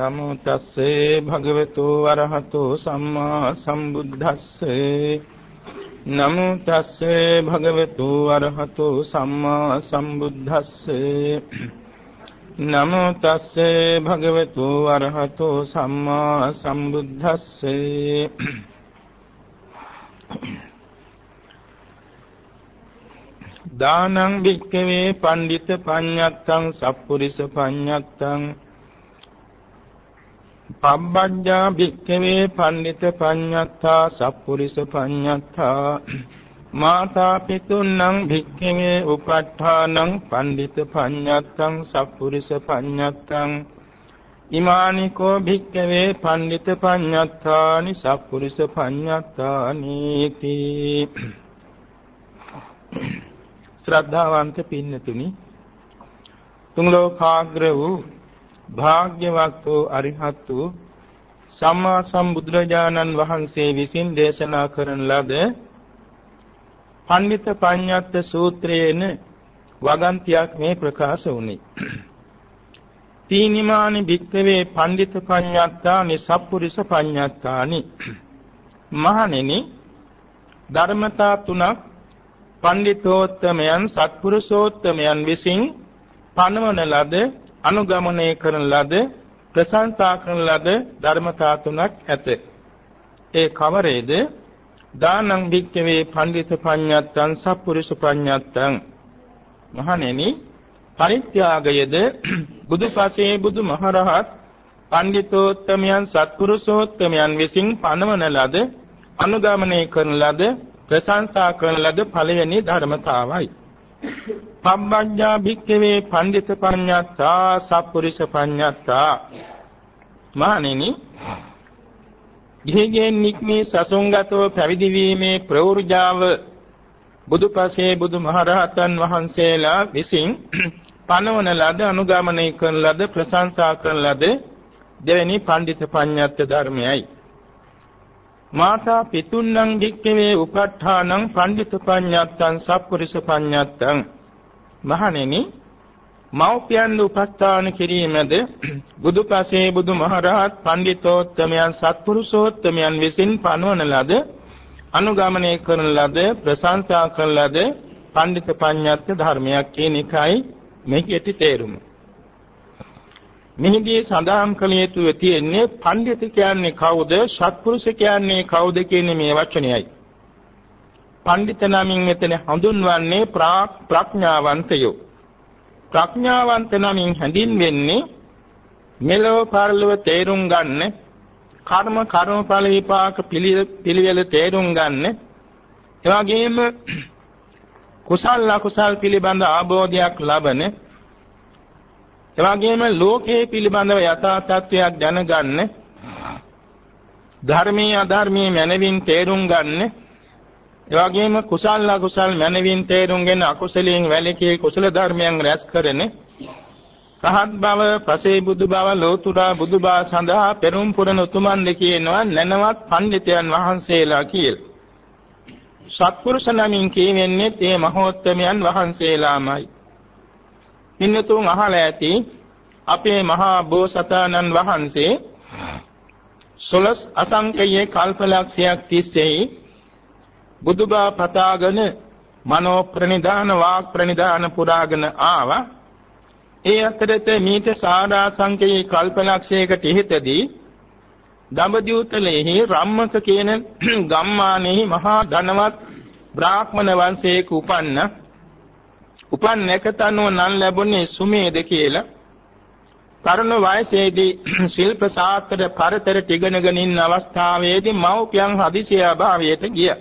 නමෝ තස්සේ භගවතු වරහතු සම්මා සම්බුද්දස්සේ. නමෝ තස්සේ භගවතු වරහතු සම්මා සම්බුද්දස්සේ. නමෝ තස්සේ භගවතු වරහතු සම්මා සම්බුද්දස්සේ. දානං භික්ඛවේ පණ්ඩිත පඤ්ඤත්තං සප්පුරිස පඤ්ඤත්තං පබ්බඤ්ඤා භික්ඛවේ පණ්ඩිත පඤ්ඤත්තා සප්පුරිස පඤ්ඤත්තා. මාතා පිතුන්නම් භික්ඛවේ උපට්ඨානං පණ්ඩිත පඤ්ඤත්තං සප්පුරිස පඤ්ඤත්තං. ඉමානිකෝ භික්ඛවේ පණ්ඩිත පඤ්ඤත්තානි සප්පුරිස පඤ්ඤත්තානි තී ශ්‍රද්ධාවන්ත පින්නතුනි තුන් ලෝකාග්‍ර වූ භාග්‍යවත් වූ අරිහත් වූ සම්මා සම්බුදුරජාණන් වහන්සේ විසින් දේශනා කරන ලද පණ්ඩිත පඤ්ඤත්ත සූත්‍රයේන වගන්තියක් මේ ප්‍රකාශ වුණේ. තීනිමානි භික්ඛවේ පණ්ඩිත පඤ්ඤත්තානි සප්පුරිස පඤ්ඤත්තානි මහණෙනි ධර්මතා තුනක් පණ්ඩිතෝත්තමයන් සත්පුරුෂෝත්තමයන් විසින් පනවන ලද අනුගමනය කරන ලද ප්‍රශංසා කරන ලද ධර්මතා තුනක් ඇත. ඒ කවරේද? දානං භික්ඛවේ පණ්ඩිත පඤ්ඤත්තං සප්පුරිස පඤ්ඤත්තං මහණෙනි පරිත්‍යාගයද බුදුපසේ බුදුමහරහත් පණ්ඩිතෝත්තමයන් සත්පුරුෂෝත්තමයන් විසින් පනවන ලද අනුගමනය කරන ලද ප්‍රශංසා කරන ලද පළවෙනි ධර්මතාවයි පබ්බඤ්ඤා භික්ඛවේ පණ්ඩිත පඤ්ඤත්තා සප්පුරිස පඤ්ඤත්තා. මානෙනි ගිහිගෙන් නික්මී සසුන්ගතව පැවිදි වීමේ ප්‍රවෘජාව බුදුපසේ බුදුමහරහතන් වහන්සේලා විසින් පනවන ලද අනුගමනය කරන ලද ප්‍රශංසා කරන ලද දෙවෙනි පණ්ඩිත පඤ්ඤත්ත ධර්මයයි. මාතා පිතුන්නං භික්ඛවේ උපට්ඨානං පණ්ඩිත පඤ්ඤත්තං සප්පුරිස පඤ්ඤත්තං මහණෙනි මෞපියන් උපස්ථාන කිරීමද බුදුපසේ බුදුමහරහත් පණ්ඩිතෝත්තමයන් සත්පුරුෂෝත්තමයන් විසින් පනවන ලද අනුගමනය කරන ලද ප්‍රශංසා කරන ලද පණ්ඩිත පඤ්ඤත්ත ධර්මයක් කියන එකයි මේකේ තේරුම. මෙහිදී සඳහන් කළ යුතු තියෙන්නේ පඬිතු කියන්නේ කවුද? සත්පුරුෂ කියන්නේ කවුද කියන මේ වචනයයි. පඬිත නමින් මෙතන හඳුන්වන්නේ ප්‍රඥාවන්තයෝ. ප්‍රඥාවන්ත නමින් හැඳින්වෙන්නේ මෙලොව පරලොව තේරුම් ගන්න කර්ම කර්මඵල විපාක පිළිවෙල තේරුම් ගන්න එවැගේම කුසල අකුසල් පිළිබඳ ආબોධයක් ලබන එවැගේම ලෝකයේ පිළිබඳව යථා තත්වයක් දැනගන්න ධර්මීය අධර්මීය මනවින් තේරුම් ගන්න එවැගේම කුසල අකුසල් මනවින් තේරුම්ගෙන අකුසලයෙන් වැළකී කුසල ධර්මයන් රැස් කරන රහත් බව, පසේ බුදු බව, ලෝතුරා බුදු බව සඳහා පෙරම් පුරන උතුමන් කියනවා නැනවත් පඬිතයන් වහන්සේලා කියලා. සත්පුරුෂ නමින් කියවෙන්නේ මේ මහෝත්තමයන් වහන්සේලාමයි. පින්නතුන් අහලා ඇති අපේ මහා බෝසතාණන් වහන්සේ සොළොස් අසංකයේ කල්පලක්ෂයක් තිස්සේ බුදුබා පතාගෙන මනෝ ප්‍රනිධාන වාක් ප්‍රනිධාන පුරාගෙන ආවා. ඒ අතරත මීට සාරා සංකේ කල්පලක්ෂයකට ඉහිතදී දඹදිවුතලෙහි රම්මක කියන ගම්මානෙහි මහා ධනවත් බ්‍රාහ්මණ වංශයක උපන්න. උපන් නැකතනුව නම් ලැබුණේ සුමේද කියලා තරුණ වයසේදී ශිල්ප ශාස්ත්‍ර පරතර ටිගනගෙන ඉන්න අවස්ථාවේදී මව්පියන් හදිසිය අභාවයට ගියා.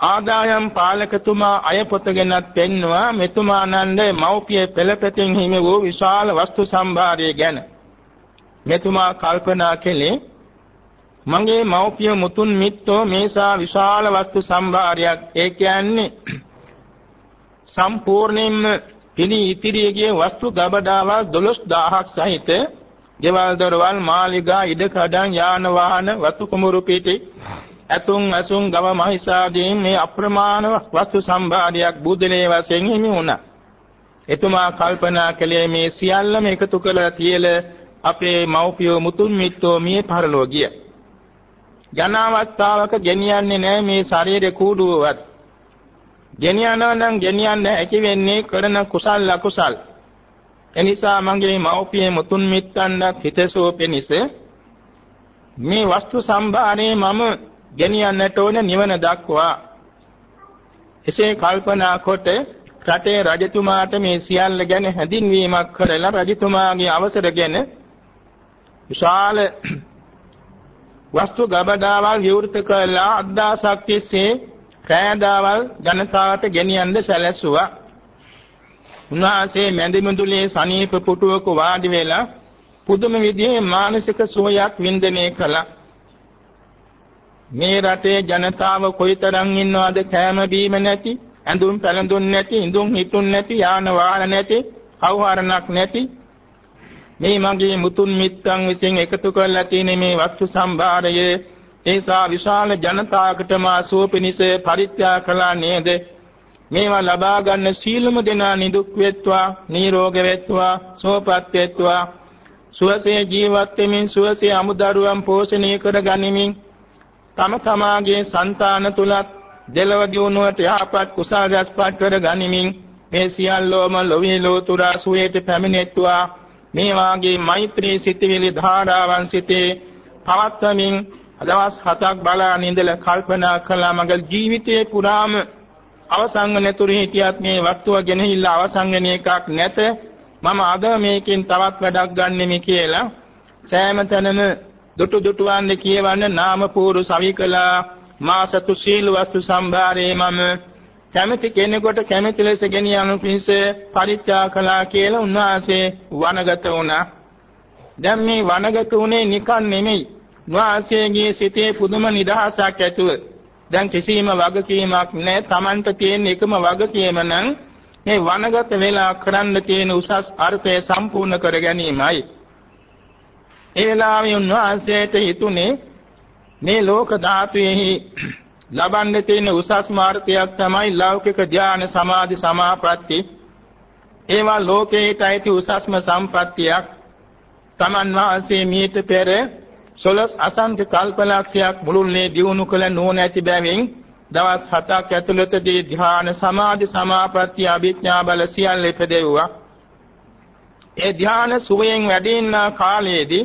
ආදායම් පාලකතුමා අයපොතගෙනත් පෙන්නවා මෙතුමානන්ද මෞපිය පෙළපෙතින් හිමි වූ විශාල වස්තු සම්භාරය ගැන. මෙතුමා කල්පනා කළේ මගේ මෞපිය මුතුන් මිත්තෝ මේසා විශාල වස්තු සම්භාරයක් ඒ කියන්නේ සම්පූර්ණයෙන්ම පිළි ඉතිරියගේ වස්තු ගබඩාවල් 12000ක් සහිත ගෙවල් දොරවල් මාලිගා ඉඩකඩම් යාන වාහන වතු කුමරු පිටි ඇතුන් අසුන් ගව මහිසාදීන් මේ අප්‍රමාණ වස්තු සම්භාරයක් බුදුලේ වශයෙන් හිමි වුණා. එතුමා කල්පනා කළේ මේ සියල්ලම එකතු කරලා තියල අපේ මව්පියෝ මුතුන් මිත්තෝ මිය පරලෝ ගිය. ජනාවස්ථාවක ගෙනියන්නේ නැහැ මේ ශරීර කූඩුවවත්. ගෙනියනවා නම් ගෙනියන්න හැකි වෙන්නේ කරන කුසල් අකුසල්. එනිසා මගේ මව්පිය මුතුන් මිත්තන්ට හිතසෝ පිණිස මේ වස්තු සම්භාරේ මම ගෙනියන්නට ඕන නිවන දක්වා එසේ කල්පනා කොට රටේ රජතුමාට මේ සියල්ල ගැන හැඳින්වීමක් කරලා රජතුමාගේ අවසරගෙන විශාල වස්තු ගබඩාවල් විවෘත කළා අද්දාසක් තිස්සේ කෑදාවල් ජනතාවට ගෙනියන්න සැලැස්සුවා. උන්වහන්සේ මැදිමුදුලේ සනීප පුටුවක වාඩි වෙලා පුදුම විදිහේ මානසික සුවයක් වින්දනය කළා. මේ රටේ ජනතාව කොයිතරම් ඉන්නවද කෑම බීම නැති, ඇඳුම් පැළඳුම් නැති, ඉඳුම් හිටුම් නැති, යාන වාහන නැති, අවහරණක් නැති මේ මගේ මුතුන් මිත්තන් විසින් එකතු කරලා තියෙන මේ වස්තු සම්භාරය ඒසා විශාල ජනතාවකට මා සුවපිනිස පරිත්‍යාග කළා නේද? මේවා ලබා ගන්න සීලම දෙනා නිදුක් වෙත්වා නිරෝග වෙත්වා සුවපත් වෙත්වා. සුවසේ ජීවත් වෙමින් සුවසේ අමුදරුවන් පෝෂණය කර ගනිමින් තම තමාගේ సంతාන තුලත් දෙලව දියුණුවට යහපත් කුසල රැස්පත් කර ගනිමින් මේ සියල්ලෝම ලොවේ ලෝතුරා සුවයට පැමිණෙත්වා. මේ වාගේ මෛත්‍රී සිතවිලි ධාරාවන් සිතේ පවත්වමින් දවස් හතක් බලා නිඳලා කල්පනා කළා මගේ ජීවිතයේ පුරාම අවසන් නැතුරු හිටියත් මේ වස්තුව ගෙනහිල්ල අවසන් වෙන එකක් නැත මම අද මේකෙන් තවත් වැඩක් ගන්නෙමි කියලා සෑම තැනම දුටු දුටුවන්නේ කියවන්න නාම පූරු සවිකලා මාසතු සීල වස්තු සම්භාරේ මම කැමැති කෙනෙකුට කැමැති ලෙස ගෙනියනු පිණිස පරිත්‍යාග කළා කියලා උන්වහන්සේ වනගත වුණා. දැන් මේ වනගත උනේ නිකන් නෙමෙයි. උන්වහන්සේගේ සිතේ පුදුම නිදහසක් ඇතුව දැන් කිසිම වගකීමක් නැහැ. Tamanට තියෙන එකම වගකීම නම් මේ වනගත වෙලා කරන්න තියෙන උසස් අර්ථය සම්පූර්ණ කර ගැනීමයි. ඒ වෙලාවේ උන්වහන්සේට හිතුනේ මේ ලෝක ධාතුවේහි ලබන්න තියෙන උසස් මාර්ගයක් තමයි ලෞකික ධාන සමාධි සමාපatti. ඒවා ලෝකේට ඇති උසස්ම සම්පත්තියක්. තමන් වාසේ මීට පෙර සොලස් අසංඛ කල්පලක්ෂයක් මුළුල්ලේ දියුණු කළ නොනැති බැවින් දවස් 7ක් ඇතුළතදී ධ්‍යාන සමාධි සමාපatti අභිඥා බල සියල්ල ඉපදෙව්වා. ඒ ධ්‍යාන සුවයෙන් වැඩින්නා කාලයේදී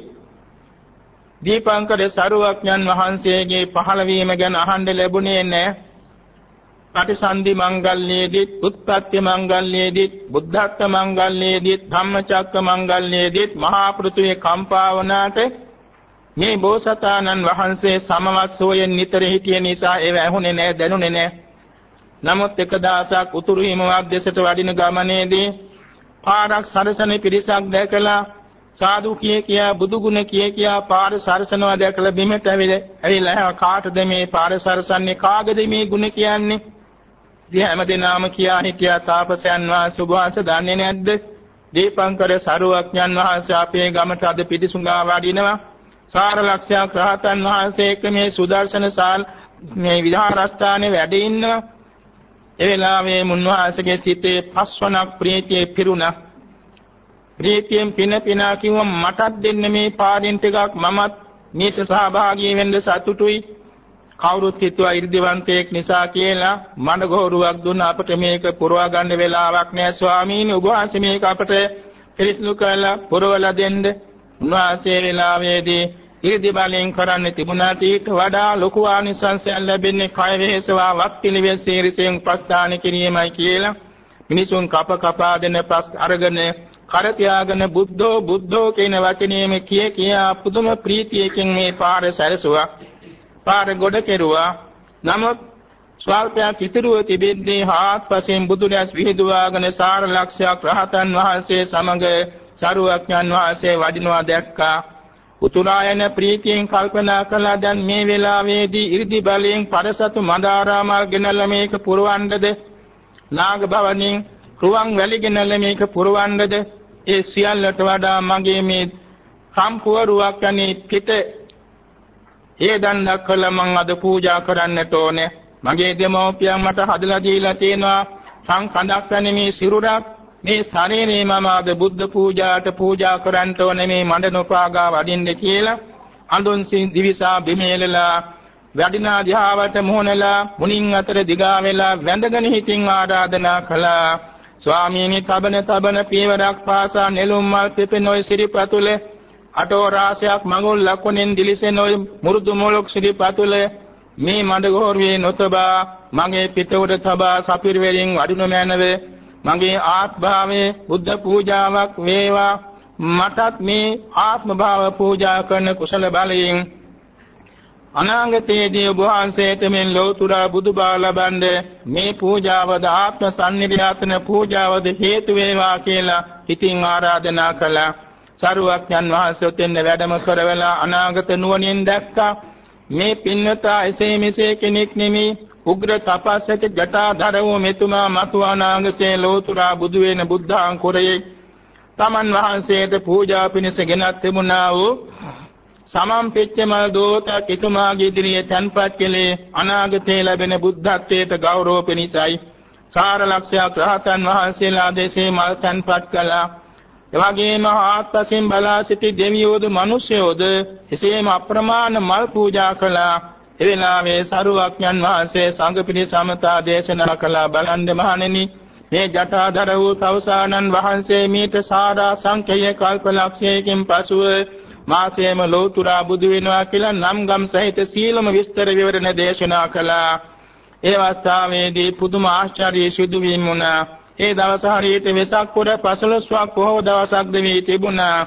දීපංකර සරුවඥන් වහන්සේගේ පහළවීම ගැන අහන්න ලැබුණේ නැහැ. පටිසන්ධි මංගල්‍යයේදීත්, උත්පත්ති මංගල්‍යයේදීත්, බුද්ධත්ව මංගල්‍යයේදීත්, ධම්මචක්ක මංගල්‍යයේදීත් මහා පෘථුවේ කම්පා වුණාට මේ බෝසතාණන් වහන්සේ සමවත් සෝයෙන් නිතර හිටිය නිසා ඒව ඇහුනේ නැහැ, දැනුනේ නැහැ. නමුත් එක දවසක් උතුරු හිමවත් දෙසට වඩින ගමනේදී පාරක් සරසන පිරිසක් දැකලා සාදු කිය කියා බුදු ගුණ කිය කියා පාර සරසනවා දැකලා බිමට ඇවිල්ලා ඇවිල්ලා කාටද මේ පාර සරසන්නේ? කාගේද මේ ගුණ කියන්නේ? ඉතින් හැමදෙනාම කියා හිටියා තාපසයන් වහන්සේ සුභාස දන්නේ නැද්ද? දීපංකර සරුවඥන් වහන්සේ අපේ ගමට අද පිටිසුඟා වඩිනවා. සාර ලක්ෂයක් රහතන් වහන්සේ එක්ක මේ සුදර්ශන සාල් මේ විහාරස්ථානයේ වැඩ ඉන්නවා ඒ වෙලාවේ මුන්වහන්සේගේ සිතේ පස්වනක් ප්‍රීතියේ පිරුණා. ප්‍රීතියෙන් පින පිනා කිව්වම මටත් දෙන්න මේ පාඩෙන් ටිකක් මමත් මේක සහභාගී වෙන්න සතුටුයි. කවුරුත් හිතුවා 이르දිවන්තයෙක් නිසා කියලා මනගෝරුවක් දුන්න අපට මේක පුරවා ගන්න වෙලාවක් නෑ ස්වාමීනි. ඔබ වහන්සේ මේක අපට පිරිසිදු කරලා පුරවලා දෙන්න. උන්වහන්සේ වෙලාවේදී ඉර්ධි බලෙන් කරන්න තිබුණාට ඊට වඩා ලොකු ආනිසංසයක් ලැබෙන්නේ කය වෙහෙසවා වක් පිළිවෙත් සීරිසෙන් ප්‍රස්ථාන කිරීමයි කියලා මිනිසුන් කප කපා දෙන ප්‍රස් අරගෙන කර තියාගෙන බුද්ධෝ බුද්ධෝ කියන වචනේම කිය කියා පුදුම ප්‍රීතියකින් මේ පාර සැරසුවා. පාර ගොඩ කෙරුවා. නමුත් ස්වල්පයක් ඉතිරුව තිබෙද්දී හාත්පසින් බුදුරැස් විහිදුවාගෙන සාර ලක්ෂයක් රහතන් වහන්සේ සමග සරුවක්ඥන් වහන්සේ වඩිනවා දැක්කා. උතුරායන ප්‍රීතියෙන් කල්පනා කළා දැන් මේ වෙලාවේදී 이르දි බලයෙන් පරසතු මදාරාමල් ගෙනල්ලා මේක පුරවන්නද? නාග භවණින් රුවන් වැලි ගෙනල්ලා මේක පුරවන්නද? ඒ සියල්ලට වඩා මගේ මේ සම්පූර්ණයක් යන්නේ පිට ඒ දණ්ඩක් කළා මං අද පූජා කරන්නට ඕනේ. මගේ දෙමෝපියන් මට හදලා දීලා තියෙනවා. සංකඳක් වැනි මේ සිරුරක්. මේ ශරීරේ මම අද බුද්ධ පූජාට පූජා කරන්නට ඕනේ මේ මඬ නොපාගා වඩින්න කියලා. අඳුන් සින් දිවිසා බිමේලලා වැඩිනා දිහාවට මොහොනලා මුණින් අතර දිගා වෙලා වැඳගෙන හිතින් ආරාධනා කළා. ස්වාමීනි තබන තබන පියවරක් පාසා නෙළුම් මල් පෙපෙන ඔය සිරිපතුලේ අටෝ රාශියක් මඟුල් ලකුණෙන් දිලිසෙන ඔය මුරුදු මොලොක් සිරිපතුලේ මේ මඩගෝරුවේ නොතබා මගේ පිට උඩ තබා සපිර වලින් වඩිනු මැනවේ මගේ ආත්භාවයේ බුද්ධ පූජාවක් වේවා මටත් මේ ආත්ම භාව පූජා කරන කුසල බලයෙන් අනාගතයේදී ඔබ වහන්සේට මෙන් ලෝතුරා බුදුබව ලබන්ද මේ පූජාවද ආත්ම සම්නිර්යාතන පූජාවද හේතු වේවා කියලා හිතින් ආරාධනා කළා. සරුවක්ඥන් වහන්සේ උතෙන් වැඩම කරවලා අනාගත නුවණින් දැක්කා. මේ පින්නතා එසේ මෙසේ කෙනෙක් නෙමේ උග්‍ර තපස්සක ජටාධර වූ මෙතුමා මතු අනාගතයේ ලෝතුරා බුදු වෙන බුද්ධාංකුරයේ තමන් වහන්සේට පූජා පිණිස ගෙනත් තිබුණා වූ සමම් පෙච්චමල් දෝත කිතුමාගේ ඉදිරියේ තන්පත් කෙලේ අනාගතයේ ලැබෙන බුද්ධත්වයට ගෞරව පිණිසයි. සාර ලක්ෂයක් රහතන් වහන්සේලා දෙසේ මල් තන්පත් කළා. එවැගේම ආත්පසින් බලා සිටි දෙවියෝද මිනිස්යෝද එසේම අප්‍රමාණ මල් පූජා කළා. ඒ වෙලාවේ සරුවක්ඥන් වහන්සේ සංඝ පිරිස සමතා දේශනා කළා බලන්න මහණෙනි මේ ජටාධර වූ තවුසානන් වහන්සේ මීට සාරා සංඛ්‍යය කල්පලක්ෂයකින් පසුව මාසයේම ලෝතුරා බුදු වෙනවා කියලා නම් ගම් සහිත සීලම විස්තර විවරණ දේශනා කළා. ඒ අවස්ථාවේදී පුදුම ආශ්චර්ය සිදුවීම් වුණා. ඒ දවස හරියට වෙසක් පුර 15ක් පොහොව දවසක් දෙවි තිබුණා.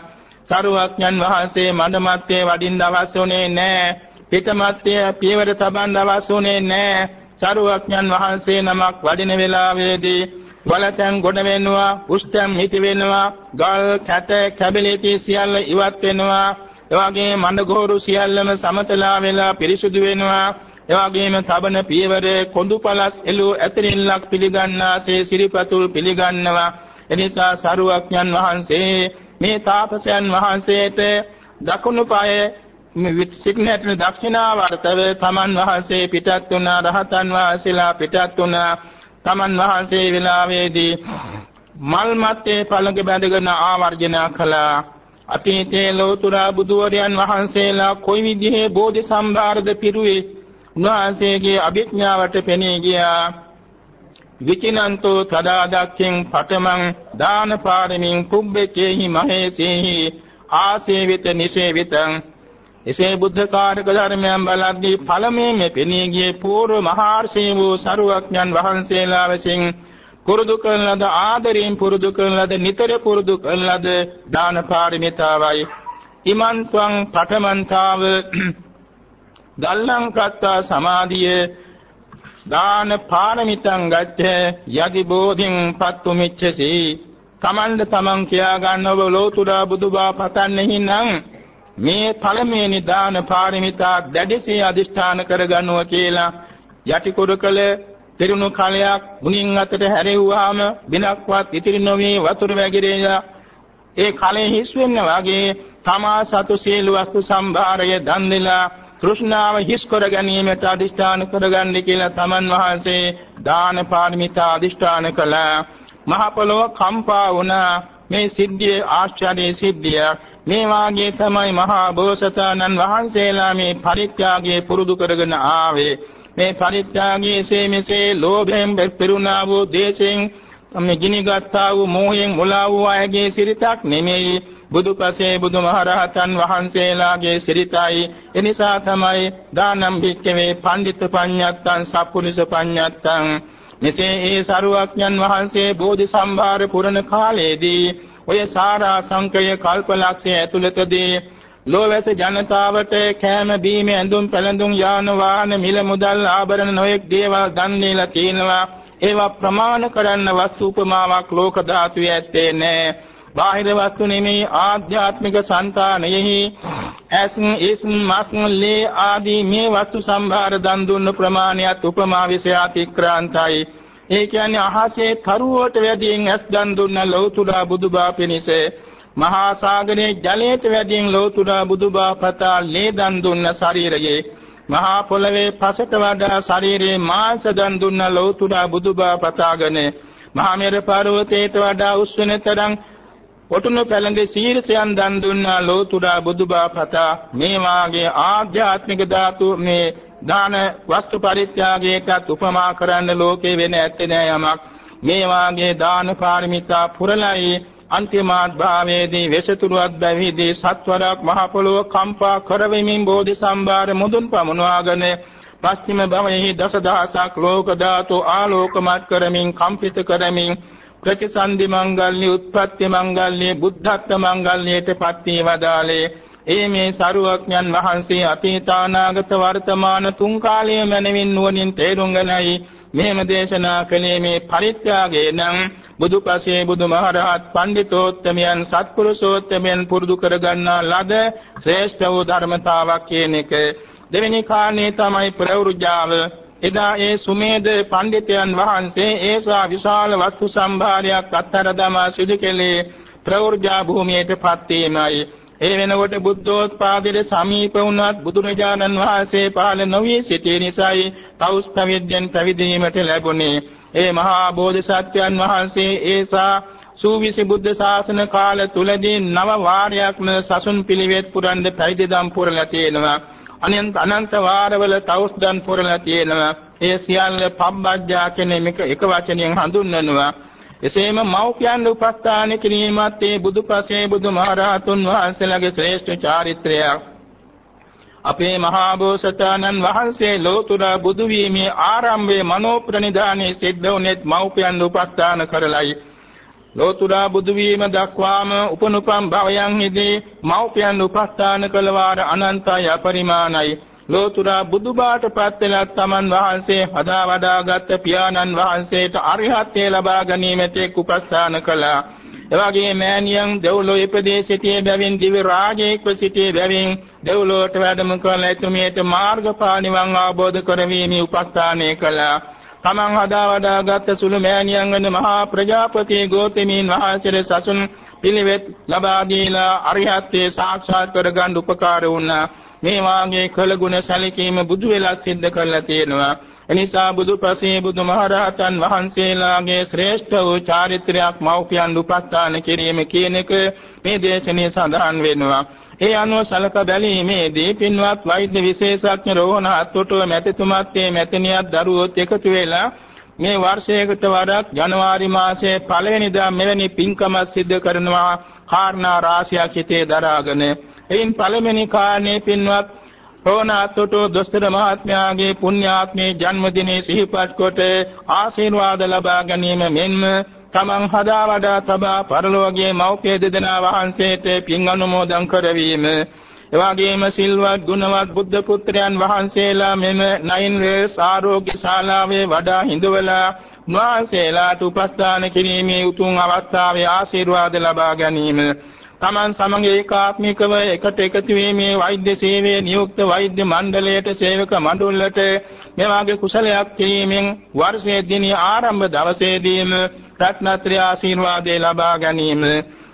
සරුවක්ඥන් වහන්සේ මඩමත්තේ වඩින්න අවශ්‍ය උනේ නැහැ. පිටමත්තේ පියවර තබන්න අවශ්‍ය උනේ නැහැ. සරුවක්ඥන් වහන්සේ නමක් වඩින වෙලාවේදී වලතෙන් ගොඩ වෙනවා උස්තම් හිටි වෙනවා ගල් කැට කැබලී සියල්ල ඉවත් වෙනවා. එවාගේ මණ්ඩගෝරු සියල්ලම සමතලා වෙලා පිරිසුදු වෙනවා. එවාගේම තබන පියවර කොඳුපලස් එළු ඇතරින්ලක් පිළිගන්නාසේ සිරිපතුල් පිළිගන්නවා. එනිසා සරුවක්ඥන් වහන්සේ මේ තාපසයන් වහන්සේට දකුණු පායේ සිග්නට් දක්ෂිනාවර්තව තමන් වහන්සේ පිටත් වුණා රහතන් වහන්සේලා පිටත් වුණා. තමන් වහන්සේ වෙලාවේදී මල් මැත්තේ පළඟ බැඳගෙන ආවර්ජන කළා. අතීතයේ ලෝතුරා බුදුවරයන් වහන්සේලා කොයි විදිහේ බෝධි සම්භාරද පිරුවේ? උන්වහන්සේගේ අභිඥාවට පෙනී ගියා. විචිනන්තෝ තදා දක්ඛින් පඨමං දාන පාරමින් කුබ්බකේහි මහේසේහි ආසේවිත නිසේවිතං එසේ බුද්ධ කාර්යක ධර්මයන් බලද්දී ඵලමේ මේ පෙනී ගියේ పూర్ව මහර්ෂී වූ සරුවඥන් වහන්සේලා විසින් පුරුදු කරන ලද ආදරයෙන් පුරුදු කරන ලද නිතර පුරුදු කරන ලද දාන පාරමිතාවයි. ඉමන්ත්වං පඨමන්තාව ගල්ලං කත්තා සමාධිය දාන පාරමිතං ගච්ඡ යදි බෝධින් පත්තු මිච්ඡසි. තමන්ද තමන් කියා ගන්නව ලෝතුරා බුදුබා පතන්නේ නම් මේ පළමුවෙනි දාන පාරමිතා දැඩිසේ අදිෂ්ඨාන කරගන්නවා කියලා යටි කුරුකල තිරුණු කාලයක් මුණින් අතට හැරෙව්වාම බිනක්වත් ඉතිරි නොවේ වතුර වැగిරේලා ඒ කලෙ හිස් වෙන්න වගේ තමා සතු සීල වස්තු සම්භාරය දන් දෙලා තෘෂ්ණාව හිස් කර ගැනීමට අදිෂ්ඨාන කරගන්න කියලා තමන් වහන්සේ දාන පාරමිතා අදිෂ්ඨාන කළා. මහ පොළොව කම්පා වුණා. මේ සිද්ධියේ ආශ්චර්ය සිද්ධියක්. මේ වාගේ තමයි මහා බෝසතාණන් වහන්සේලා මේ පරිත්‍යාගයේ පුරුදු කරගෙන ආවේ. මේ පරිත්‍යාගයේ එසේ මෙසේ ලෝභයෙන් පෙරුණා වූ දේශයෙන් මේ ගිනිගත්තා වූ මෝහයෙන් මුලා වූ අයගේ සිරිතක් නෙමෙයි. බුදුපසේ බුදුමහරහතන් වහන්සේලාගේ සිරිතයි. එනිසා තමයි දානම් භික්කවේ පණ්ඩිත පඤ්ඤත්තං සප්පුනිස පඤ්ඤත්තං. මෙසේ ඒ සරුවක්ඥන් වහන්සේ බෝධි සම්භාර පුරණ කාලයේදී ඔය සාරා සංකය කල්පලක්ෂය ඇතුළතදී ලෝවැස ජනතාවට කෑම බීම ඇඳුම් පැළඳුම් යාන වාහන මිල මුදල් ආභරණ නොයෙක් දේවල් දන් දීලා තියෙනවා. ඒවා ප්‍රමාණ කරන්න වස්තු උපමාවක් ලෝක ධාතුවේ ඇත්තේ නැහැ බාහිර වස්තු නෙමෙයි ආධ්‍යාත්මික సంతානෙහි ඇස් ඉස් මස් ලේ ආදී මේ වස්තු සම්භාර දන් දුන්න ප්‍රමාණයත් උපමා විෂයාතික්‍රාන්තයි ඒ කියන්නේ අහසේ තරුවට වැඩියෙන් ඇස් දන් දුන්න ලෞතුරා බුදුබා පිණිස මහා සාගරයේ ජලයට වැඩියෙන් ලෞතුරා බුදුබා පතා ලේ දන් දුන්න ශරීරයේ මහා පොළවේ පසට වඩා ශරීරයේ මාංශ දන් දුන්න ලෞතුරා බුදුබා පතාගෙන මහා මෙර පර්වතයට වඩා උස්වන තරම් ඔටුනු පැලඳේ සීරසයන් දන් දුන්නා ලෝතුරා බුදුබා පතා මේ වාගේ ආධ්‍යාත්මික ධාතු මේ දාන වස්තු පරිත්‍යාගයටත් උපමා කරන්න ලෝකේ වෙන ඇත්තේ නෑ යමක්. මේ වාගේ දාන පාරමිතා පුරලයි අන්තිමාත් භාවයේදී වෙසතුරුවත් බැවිදී සත්වරක් මහ පොළොව කම්පා කරවෙමින් බෝධි සම්භාර මුදුන් පමුණවාගෙන පස්චිම භවයෙහි දසදහසක් ලෝක ධාතු ආලෝකමත් කරමින් කම්පිත කරමින් ප්‍රතිසන්දි මංගල්‍ය උත්පත්ති මංගල්‍ය බුද්ධත්ව මංගල්‍යයට පත්වී වදාලේ ඒ මේ සරුවඥන් වහන්සේ අතීතානාගත වර්තමාන තුන් කාලයේ මනමින් නුවණින් තේරුම්ගෙනයි මෙහෙම දේශනා කළේ මේ පරිත්‍යාගය නම් බුදුපසේ බුදුමහරහත් පඬිතෝත්තමයන් සත්පුරුෂෝත්තමයන් පුරුදු කරගන්නා ලද ශ්‍රේෂ්ඨ වූ ධර්මතාවක් කියන එක. දෙවෙනි කාරණේ තමයි ප්‍රවෘජාව. එදා ඒ සුමේද පඬිතයන් වහන්සේ ඒසා විශාල වස්තු සම්භාරයක් අත්තර දමා සිදු කෙලේ ප්‍රවෘජා භූමියටපත් වීමයි. ඒ වෙනකොට බුද්ධෝත්පාදයේ සමීප වුණත් බුදුරජාණන් වහන්සේ පහළ නොවී සිටි නිසායි තවුස් පැවිද්දෙන් පැවිදීමට ලැබුණේ ඒ මහා බෝධිසත්වයන් වහන්සේ ඒසා සූවිසි බුද්ධ ශාසන කාල තුලදී නව වාරයක්ම සසුන් පිළිවෙත් පුරන්ද පැවිදිදම් පුරලා තියෙනවා අනන්ත අනන්ත වාරවල තවුස්දන් පුරලා තියෙනවා. ඒ සියල්ල පබ්බජ්ජා කියන එක එක වචනයෙන් හඳුන්වනවා. එසේම මෞපියන් උපස්ථාන කිරීමත් ඒ බුදුපසේ බුදුමහරහතුන් වහන්සේලාගේ ශ්‍රේෂ්ඨ චාරිත්‍රයක්. අපේ මහා බෝසතාණන් වහන්සේ ලෝතුරා බුදු වීමේ ආරම්භයේ මනෝ ප්‍රනිධානයේ සිද්ධ වුනේත් මෞපියන් උපස්ථාන කරලයි. ලෝතුරා බුදු වීම දක්වාම උපනුපම් භවයන්හිදී මෞපියන් උපස්ථාන කළ වාර අනන්තය අපරිමාණයි ලෝතුරා බුදුබාට පත් වෙලා තමන් වහන්සේ හදා වඩාගත් පියාණන් වහන්සේට අරිහත්ත්වය ලබා ගැනීමට උපස්ථාන කළා එවාගේ මෑණියන් දෙව්ලොව ඉපදී සිටියේ බැවින් දිව්‍ය රාජේක්ව සිටියේ බැවින් දෙව්ලොවට වැඩම කළ එතුමියට මාර්ගඵල නිවන් අවබෝධ කරවීමේ උපස්ථානය කළා තමන් හදා වඩාගත් සුළු මෑණියන් වන මහා ප්‍රජාපති ගෝතමීන් වහන්සේ සසුන් පිළිවෙත් ලබා දීලා අරිහත්ත්වේ සාක්ෂාත් කරගන්න උපකාර වුණා. මේ වාගේ කළගුණ සැලකීම බුදු වෙලා සිද්ධ කරලා තියෙනවා. එනිසා බුදුපසේ බුදුමහරහතන් වහන්සේලාගේ ශ්‍රේෂ්ඨ වූ චාරිත්‍රයක් මෞපියන් උපස්ථාන කිරීම කියන එක මේ දේශනේ සඳහන් වෙනවා. ඒ අනුව සලක බැලීමේදී පින්වත් වෛද්‍ය විශේෂඥ රෝහණ අත්වටුව මැතිතුමත් මේ මැතිනියත් දරුවොත් එකතු වෙලා මේ වර්ෂයකට වඩා ජනවාරි මාසයේ පළවෙනිදා මෙවැනි පින්කම සිද්ධ කරනවා කාරණා රාශියක් හිතේ දරාගෙන එයින් පළවෙනි කාරණේ පින්වත් රෝණාතුටු දොස්තර මහත්මයාගේ පුණ්‍යාත්මේ ජන්මදිනයේ සිහිපත් කොට ආශිර්වාද ලබා ගැනීම මෙන්ම තමන් හදා වඩා තබා පරලෝකයේ මෞපිය දෙදෙනා වහන්සේට පින් අනුමෝදන් කරවීම. එවාගේම සිල්වත් ගුණවත් බුද්ධ පුත්‍රයන් වහන්සේලා මෙම නයින් වේස් ආරෝග්‍ය ශාලාවේ වඩා හිඳවලා වහන්සේලාට උපස්ථාන කිරීමේ උතුම් අවස්ථාවේ ආශිර්වාද ලබා ගැනීම. තමන් සමග ඒකාත්මිකව එකට එකතු වීමේ වෛද්‍ය සේවයේ නියුක්ත වෛද්‍ය මණ්ඩලයට සේවක මණ්ඩලයට මේ වාගේ කුසලයක් කිරීමෙන් වර්ෂයේ දිනී ආරම්භ දවසේදීම රත්නත්‍රි ආශිර්වාදේ ලබා ගැනීම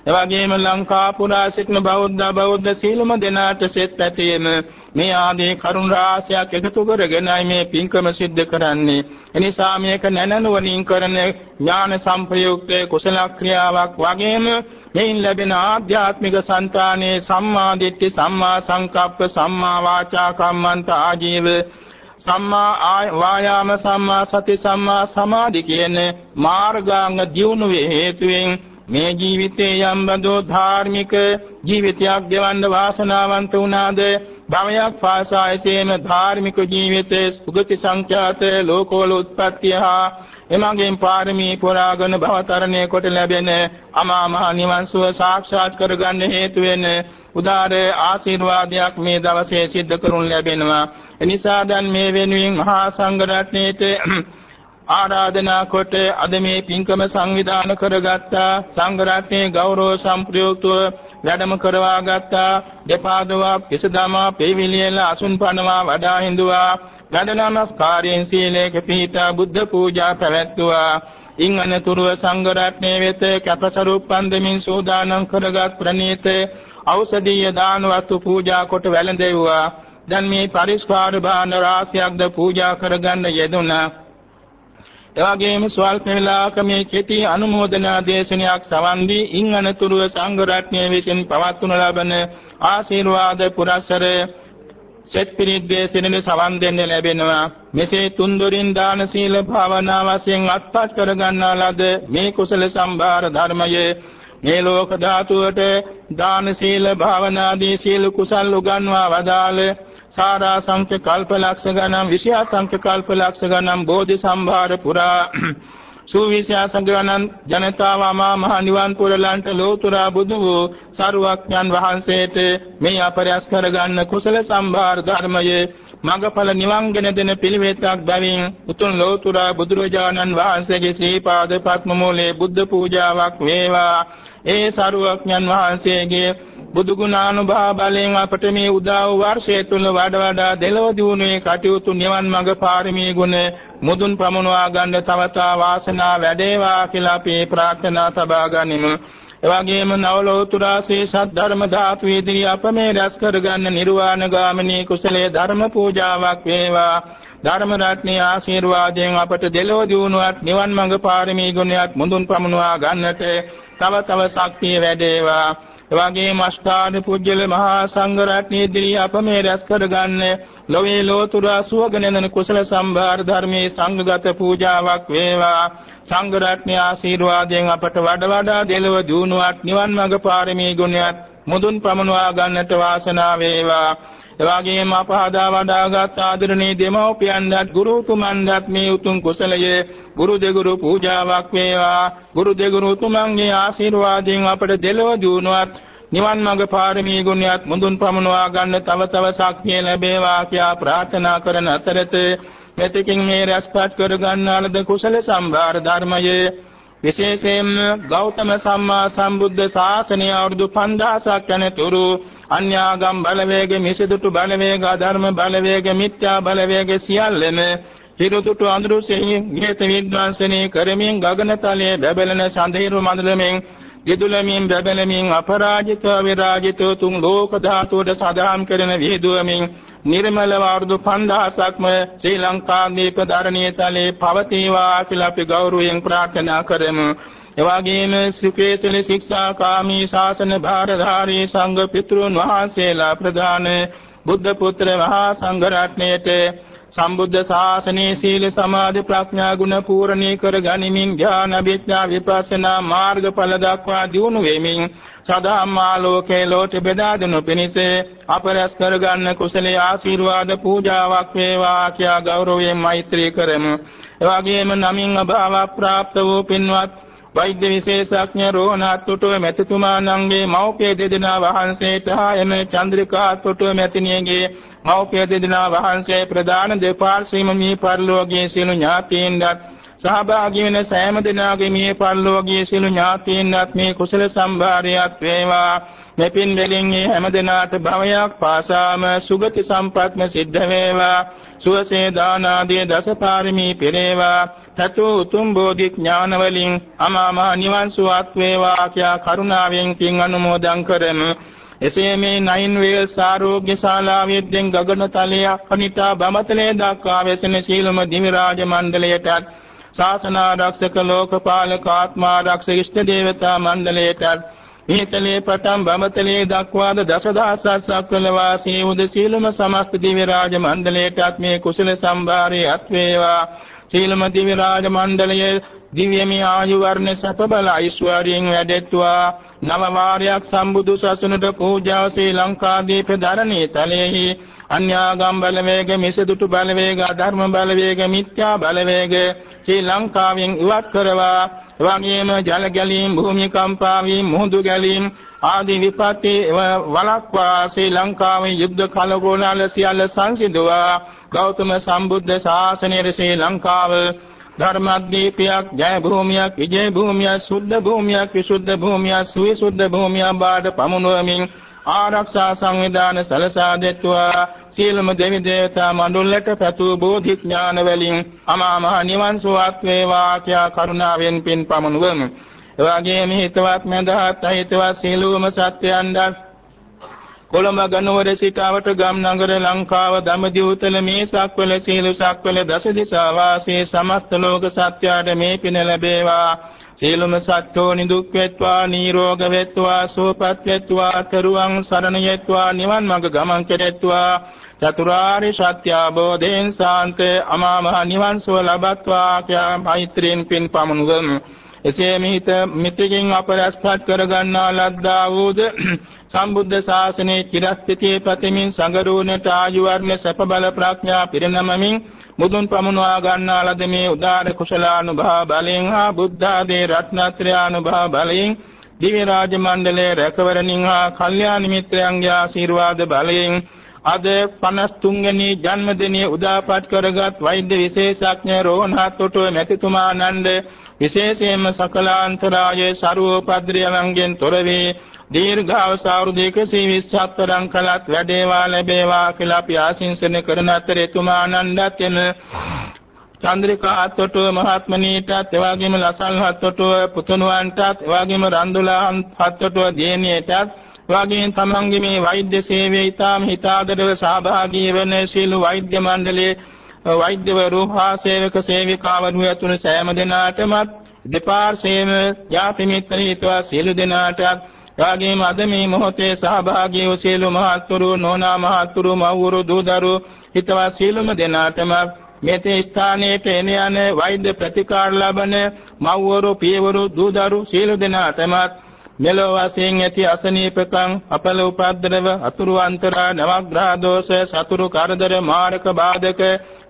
එවැගේම ලංකා පුරා සිටින බෞද්ධ බෞද්ධ සීලම දෙනාට සෙත් ඇතීම මේ ආදී කරුණ රාශියක් එකතු කරගෙනයි මේ පින්කම සිද්ධ කරන්නේ. එනිසා මේක නැනනුවණින් කරන ඥාන සම්ප්‍රයුක්ත කුසල ක්‍රියාවක් වගේම මෙයින් ලැබෙන ආධ්‍යාත්මික సంతානයේ සම්මා දිට්ඨි සම්මා සංකප්ප සම්මා වාචා කම්මන්ත ආජීව සම්මා වායාම සම්මා සති සම්මා සමාධි කියන මාර්ගාංග දියුණුවේ හේතුවෙන් මේ ජීවිතයේ යම් බඳු ධාර්මික ජීවිතයක් ගෙවන්න වාසනාවන්ත වුණාද? භවයක් පාසා එසේම ධාර්මික ජීවිතයේ සුගති සංඛ්‍යාත ලෝකෝල උත්පත්තිය හා එමගින් පාරමී පුරාගෙන භවතරණය කොට ලැබෙන අමා මහ නිවන් සුව සාක්ෂාත් කරගන්න හේතු වෙන උදාර ආශිර්වාදයක් මේ දවසේ සිද්ධ කරුන් ලැබෙනවා. එනිසා දැන් මේ වෙනුවෙන් මහා සංඝ රත්නයේට ආරාධනා කොට අද මේ පින්කම සංවිධානය කරගත්තා. සංඝ රත්නයේ ගෞරව සම්ප්‍රයුක්තව වැඩම කරවා ගත්තා. දෙපාදවා පිසදමා පෙවිලියල අසුන් පනවා වඩා හිඳුවා. ගඩ නමස්කාරයෙන් සීලේක පිහිටා බුද්ධ පූජා පැවැත්තුවා. ඉන් අනතුරුව සංඝ රත්නයේ වෙත කැපසරු පන්දමින් සූදානම් කරගත් ප්‍රණීත ඖෂධීය දාන වස්තු පූජා කොට වැළඳෙව්වා. දැන් මේ පරිස්කාර භාන රාශියක්ද පූජා කරගන්න යෙදුණා. එවැගේම ස්වල්ප වේලාවක මේ කෙටි අනුමෝදනා දේශනයක් සවන් දී ඉන් අනතුරුව සංඝ රත්නයේ විසින් පවත්වනු ලබන ආශිර්වාද පුරස්සර සෙත් පිරිත් දේශනෙ සවන් දෙන්න ලැබෙනවා. මෙසේ තුන්දොරින් දාන සීල භාවනා වශයෙන් අත්පත් කර ගන්නා ලද මේ කුසල සම්භාර ධර්මයේ මේ ලෝක ධාතුවට දාන සීල භාවනාදී සීල කුසල් උගන්වා වදාළ සාරා සංඛ්‍ය කල්පලක්ෂ ගණන් විෂයා සංඛ්‍ය කල්පලක්ෂ ගණන් බෝධි සම්භාර පුරා සුවිශා සංග්‍රහණන් ජනතාව මා මහ නිවන් පුරලන්ට ලෝතුරා බුදු වූ සරුවක්ඥන් වහන්සේට මේ අපරයස් කරගන්න කුසල සම්භාර ධර්මයේ මඟඵල නිවන් ගෙන දෙන පිළිවෙතක් බැවින් උතුම් ලෝතුරා බුදුරජාණන් වහන්සේගේ ශ්‍රී පාද පත්ම මූලයේ බුද්ධ පූජාවක් වේවා. ඒ සරුවක්ඥන් වහන්සේගේ බුදු ගුණානුභාව බලයෙන් අපට මේ උදා වූ වර්ෂය තුල වඩා වඩා දෙලොව දියුණුවේ කටයුතු නිවන් මඟ පාරමී ගුණ මුදුන් ප්‍රමුණවා ගන්න තව තා වාසනාව වැඩේවා කියලා අපි ප්‍රාර්ථනා සබා ගනිමු. එවැගේම නවලෝතුරා ශ්‍රී සද්ධර්ම ධාතු ඉදිරි අප මේ රැස් කරගන්න නිර්වාණ ගාමිනී කුසලයේ ධර්ම පූජාවක් වේවා. ධර්ම රත්නයේ ආශිර්වාදයෙන් අපට දෙලොව දියුණුවක් නිවන් මඟ පාරමී ගුණයක් මුදුන් ප්‍රමුණවා ගන්නට තව තව ශක්තිය වැඩේවා. එවැගේම අෂ්ටාන පුජ්‍යල මහා සංඝ රත්නයේ ඉදිරි අප මේ රැස් කරගන්න ලෝවේ ලෝතුරා සුවගනන කුසල සම්භාර ධර්මයේ සංඝගත පූජාවක් වේවා. සංඝ රත්නයේ ආශිර්වාදයෙන් අපට වඩ වඩා දෙලව දියුණුවක් නිවන් මඟ පාරමී ගුණයක් මුදුන් පමනවා ගන්නට වාසනාව වේවා. එවාගේම අපහදා වඩාගත් ආදරණීය දෙමව්පියන්වත් ගුරුතුමන්වත් මේ උතුම් කුසලයේ ගුරු දෙගුරු පූජාවක් වේවා. ගුරු දෙගුරු තුමන්ගේ ආශිර්වාදයෙන් අපට දෙලොව දිනුවත් නිවන් මඟ පාරමී ගුණයත් මුදුන් පමුණවා ගන්න තව තව ශක්තිය ලැබේවා කියා ප්‍රාර්ථනා කරන අතරත මෙතකින් මේ රැස්පත් කර ගන්නාලද කුසල සම්භාර ධර්මයේ විශේෂයෙන්ම ගෞතම සම්මා සම්බුද්ධ ශාසනය අවුරුදු 5000ක් යනතුරු අන්‍යාගම් බලවේග මිසදුටු බලවේග අධර්ම බලවේග මිත්‍යා බලවේග සියල්ලම හිරුතුටු අඳුරුසෙහි ගේත විද්වාංශනේ කරමින් ගගනතලයේ බැබලෙන සඳහිරු මඳලමින් යෙදුලමින් බැබලමින් අපරාජිත විරාජිත තුන් ලෝක ධාතුවට සදාම් කරන විහිදුවමින් නිර්මල වර්ධ 5000ක්ම ශ්‍රී ලංකා දීප ධරණීය තලයේ පවතිවා කියලා අපි ගෞරවයෙන් ප්‍රාර්ථනා කරමු. එවාගේම සුකේසල ශික්ෂාකාමී ශාසන භාරධාරී සංඝ පිතෘන් වහන්සේලා ප්‍රදාන බුද්ධ පුත්‍ර මහා සංඝ රත්නයේට සම්බුද්ධ ශාසනයේ සීල සමාධි ප්‍රඥා ගුණ පූර්ණී කර ගනිමින් ඥාන විඥා විපස්සනා මාර්ගඵල දක්වා දියුණු වෙමින් සදාම්මා ලෝකේ ලෝට බෙදා දෙනු පිණිස අපරස් කරගන්න කුසලයේ ආශිර්වාද පූජාවක් වේවා කියා ගෞරවයෙන් මෛත්‍රී කරමු. එවාගේම නමින් අභාව ප්‍රාප්ත වූ පින්වත් වෛද්‍ය විශේෂඥ රෝහණත් තුටුව මෙතුමාණන්ගේ මව්පිය දෙදෙනා වහන්සේට හා එම චන්ද්‍රිකා තුටුව මෙතිනියගේ මව්පිය දෙදෙනා වහන්සේ ප්‍රදාන දෙපාර්ශ්වීම මේ පරිලෝකයේ සියලු ඥාතීන්වත් සහභාගී වෙන සෑම දෙනාගේ මේ පරිලෝකයේ සියලු ඥාතීන්වත් මේ කුසල සම්භාරයක් වේවා. මෙපින් වලින් මේ හැම දිනාට භවයක් පාසාම සුගති සම්ප්‍රාත්ම සිද්ධ වේවා. සුවසේ දාන ආදී දසපාරමී පෙරේවා. තතු උතුම් බෝධි ඥාන වලින් අමා මහ නිවන් සුවත් වේවා කියා කරුණාවෙන් පින් අනුමෝදන් කරමු. එසේ මේ නයින් වේල්ස් ආරෝග්‍ය ශාලාවෙන් ගගනතලයේ අකනිතා බමතලේ දක්වා වෙසෙන සීලම දිවි රාජ මණ්ඩලයටත් ශාසන ආරක්ෂක ලෝකපාලක ආත්මාරක්ෂක ඉෂ්ට දේවතා මණ්ඩලයටත් මේතලේ පටන් බමතලේ දක්වාද දසදහසක් සක්වල වාසී උද සීලම සමස්ත දිව්‍ය රාජ මණ්ඩලයටත් මේ කුසල සම්භාරයේ අත් වේවා. සීලම දිව්‍ය රාජ මණ්ඩලයේ දිව්‍යමය ආයු වර්ණ සැප බල ඓශ්වර්යයෙන් වැඩෙත්වා. නව වාරයක් සම්බුදු සසුනට පූජා ශ්‍රී ලංකාදීප දරණී තලෙහි අන්‍යාගම් බලවේග මිසදුටු බලවේග අධර්ම බලවේග මිත්‍යා බලවේග ශ්‍රී ලංකාවෙන් ඉවත් කරවා. එවැගේම ජල ගැලීම් භූමිකම්පා වීම මුහුදු ගැලීම් ආදී විපත්ති වලක්වා ශ්‍රී ලංකාවේ යුද්ධ කලකෝලන සියල්ල සංසිඳුවා. ගෞතම සම්බුද්ධ ශාසනයේ ශ්‍රී ලංකාව ධර්මද්වීපයක් ජය භූමියක් විජය භූමියක් සුද්ධ භූමියක් විසුද්ධ භූමියක් සුවිසුද්ධ භූමියක් බාඩ පමුණුවමින් ආරක්ෂා සංවිධාන සලසා දෙත්වා සීලම දෙවි දේවතා මඬුල්ලට පැතු බෝධි ඥාන වලින් අමා මහ නිවන් සුවත් වේවා කියා කරුණාවෙන් පින් පමුණුවමු. එවාගේම හිතවත් මඳහත් හිතවත් සීලුවම සත්‍යයන්වත් කොළඹ ගනුවර සිට අවට ගම් නගර ලංකාව දඹදිව උතල මේ සක්වල සීල සක්වල දස දිසා වාසී සමස්ත ලෝක සත්‍යයට මේ පින ලැබේවා සීලම සත්‍යෝ නිදුක් වෙත්වා නිරෝග වෙත්වා සුවපත් වෙත්වා තරුවන් සරණ යෙත්වා නිවන් මඟ ගමන් කෙරෙත්වා. චතුරාර්ය සත්‍ය අවබෝධයෙන් සාන්ත අමා මහ නිවන් සුව ලබත්වා කියා මෛත්‍රියෙන් පින් පමුණුවමු. එසේ මිහිත මිත්‍රිකින් අප රැස්පත් කරගන්නා ලද්දා වූද සම්බුද්ධ ශාසනයේ චිරස්ථිතියේ ප්‍රතිමින් සංගරුණට ආයු වර්ණ සැප බල ප්‍රඥා පිරිනමමින් මුදුන් පමුණවා ගන්නා ලද මේ උදාර කුසලානුභව බලෙන් හා බුද්ධ ආදී රත්නත්‍රය අනුභව බලෙන් දිව්‍ය රාජ මණ්ඩලයේ රැකවරණින් හා කල්යාණ මිත්‍රයන්ගේ ආශිර්වාද බලයෙන් අද 53 වෙනි ජන්මදිනයේ උදාපත් කරගත් වෛද්‍ය විශේෂඥ රෝහණත් ඔටුව මැතිතුමානන්ද විශේෂයෙන්ම සකලාන්තරායේ ਸਰවෝපද්‍රියවන්ගෙන් තොර වේ දීර්ඝාස අවුරුදු 120ක් තරම් කලත් වැඩේවා ලැබේවා කියලා අපි ආශිංසන කරන අතර එතුමානන්දත් එන චන්ද්‍රිකා අත්ොටුව මහත්මනීටත් එවාගෙම ලසල් හත්ොටුව පුතුණුවන්ටත් එවාගෙම රන්දුලා හත්ොටුව දියණියටත් එවාගෙම තමන්ගේ මේ වෛද්‍ය සේවයේ ඊටාම හිතාදරව සහභාගී වන සීල වෛද්‍ය මණ්ඩලයේ වෛද්‍යවරු හා සේවක සේවිකාවරු ඇතුළු සෑම දෙනාටමත් දෙපාර්ශ්වයේම ඥාති මිත්‍ර හිතවා සියලු දෙනාටත්. එවාගෙම අද මේ මොහොතේ සහභාගී වූ සියලු මහත්තුරු නෝනා මහත්තුරු මව්වරු දූදරු හිතවා සියලුම දෙනාටම මෙතේ ස්ථානයේ එන යන වෛද්‍ය ප්‍රතිකාර ලබන මව්වරු පියවරු දූදරු සියලු දෙනාටම මෙලොව වශයෙන් ඇති අසනීපකම් අපල උපද්දරව අතුරු අන්තරා නවග්‍රහ දෝෂ සතුරු කරදර මාරක බාධක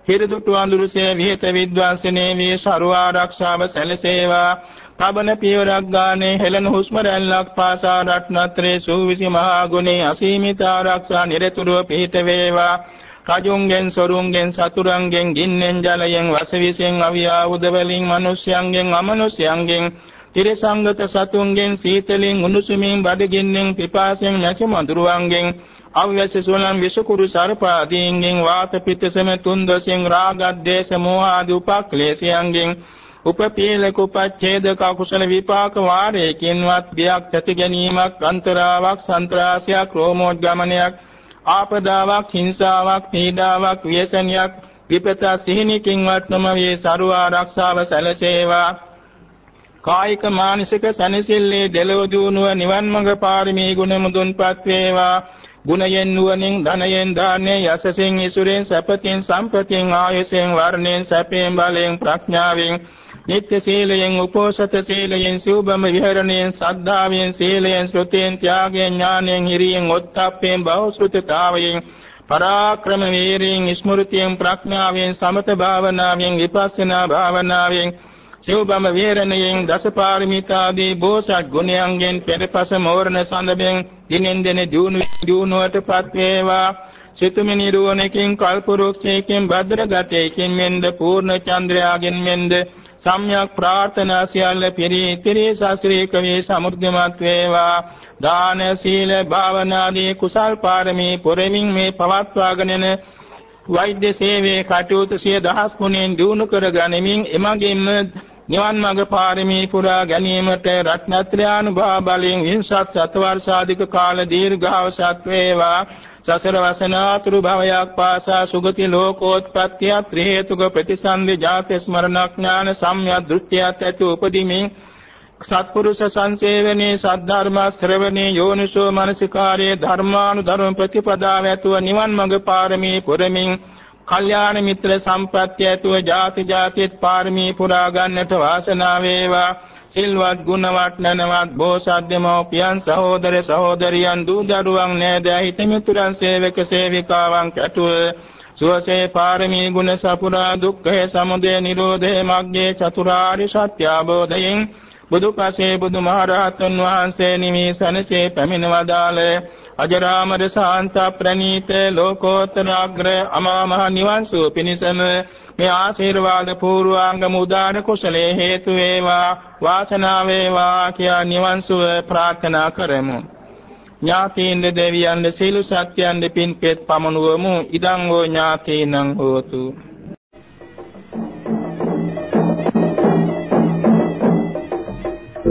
හිරදුටු අඳුරුසේ විහෙත විද්වාංශනේ මේ ਸਰව ආරක්ෂාව සැලසේවා. තබන පියවරක් ගානේ හෙළන හුස්ම රැල්ලක් පාසා රත්නත්‍රේ සූවිසි මහා ගුණේ අසීමිත ආරක්ෂා නිරතුරුව පිහිට වේවා. රජුන්ගෙන් සොරුන්ගෙන් සතුරුන්ගෙන් ගින්නෙන් ජලයෙන් වසවිසෙන් අවියාවුද වලින් මිනිස්යන්ගෙන් අමනුෂ්‍යයන්ගෙන් තිරසංගත සතුන්ගෙන් සීතලෙන් උණුසුමින් බඩගින්නෙන් පිපාසයෙන් නැසි මඳුරුවන්ගෙන් අව්‍යස සුලම් විසුකුරු සර්පාදීන්ගෙන් වාත පිත්තසම තුන්දසෙන් රාග දේශ මොහ ආදී උපක්ලේශයන්ගෙන් උපපීලක උපච්ඡේදක කුසල විපාක වාරයකින්වත් බියක් ඇති ගැනීමක් අන්තරාවක් සන්ත්‍රාසයක් රෝමෝද්ගමනයක් ආපදාවක් හිංසාවක් පීඩාවක් ව්‍යසනයක් විපත සිහිනකින්වත් නොම වේ සරුව ආරක්ෂාව සැලසේවා. කායික මානසික සනසිල්ලේ දෙලොව දුණුව නිවන් මඟ පාරමී ගුණ මුදුන්පත් වේවා. ගුණයෙන් නුවණින් ධනයෙන් දාන්නේ යසසෙන් ඉසුරෙන් සැපතින් සම්පතින් ආයසෙන් වර්ණයෙන් සැපයෙන් බලයෙන් ප්‍රඥාවෙන් නිත්‍ය සීලයෙන් උපෝසත සීලයෙන් සූබම විහරණයෙන් සද්ධාවෙන් සීලයෙන් ශ්‍රුතියෙන් ත්‍යාගයෙන් ඥානයෙන් හිරියෙන් ඔත්තප්පයෙන් බෞසෘතතාවයෙන් පරාක්‍රම වීරියෙන් ස්මෘතියෙන් ප්‍රඥාවෙන් සමත භාවනාවෙන් විපස්සනා භාවනාවෙන් සිව්බම වේරණයෙන් දසපාරමිතාදී බෝසත් ගුණයන්ගෙන් පෙරපස මෝරණ සඳබෙන් දිනෙන් දින දියුණුවටපත් වේවා. සිතුමි නිරෝණකින් කල්පරුක්ෂයකින් භද්‍රගතයකින් මෙන්ද පූර්ණ චන්ද්‍රයාගෙන් මෙන්ද සම්්‍යක් ප්‍රාර්ථනා සියල්ල පිරී ඉතිරි ශාස්ත්‍රීය කවේ සමෘද්ධිමත් වේවා. දාන සීල භාවනාදී කුසල් පාරමී පුරමින් මේ පවත්වාගෙන යන වෛද්‍ය සේවයේ කටයුතු සිය දහස් ගුණෙන් දිනු කර ගනිමින් එමගින්ම නිවන් මඟ පාරමී පුරා ගැනීමට රත්නත්‍රානුභව බලයෙන් විංසත් සතවර්ෂාධික කාල දීර්ඝාවසත් වේවා. සසර වසනාතුරු භවයක් පාසා සුගති ලෝකෝත්පත්තිය ත්‍රි හේතුක ප්‍රතිසන්දි ජාති ස්මරණඥාන සම්‍යක් දෘෂ්ටියත් ඇති උපදීමින් සත්පුරුෂ සංසේවනයේ සද්ධර්ම ශ්‍රවණේ යෝනිසෝ මනසිකාරයේ ධර්මානුධර්ම ප්‍රතිපදාව ඇතුව නිවන් මඟ පාරමී පුරමින් කල්යාණ මිත්‍ර සම්ප්‍රත්‍ය ඇතුව ಜಾති ಜಾතිත් පාරමී පුරා ගන්නට වාසනාව වේවා. සිල්වත් ගුණවත් නැනවත් බෝසත් දෙමෝපියන් සහෝදර සහෝදරියන් දූ දරුවන් නෑද හිත මිතුරන් සේවක සේවිකාවන් කැටුව. සුවසේ පාරමී ගුණ සපුරා දුක්ඛේ සමුදය නිරෝධේ මග්ගේ චතුරාර්ය සත්‍ය අවබෝධයෙන් බුදු පසේ බුදු මහරහතන් වහන්සේ නිමිසනසේ පැමිණ වදාළ අජරාමර ශාන්ත ප්‍රණීත ලෝකෝත්තර අග්‍ර අමා මහ නිවන් සුව පිණිසම මේ ආශිර්වාද පූර්වාංගම උදාන කුසලයේ හේතු වේවා වාසනාව වේවා කියා නිවන් සුව ප්‍රාර්ථනා කරමු. ඥාතීන්ද දෙවියන්ද සීල සත්‍යයන්ද පින්පෙත් පමනුවමු ඉදං හෝ ඥාතීනං හෝතු.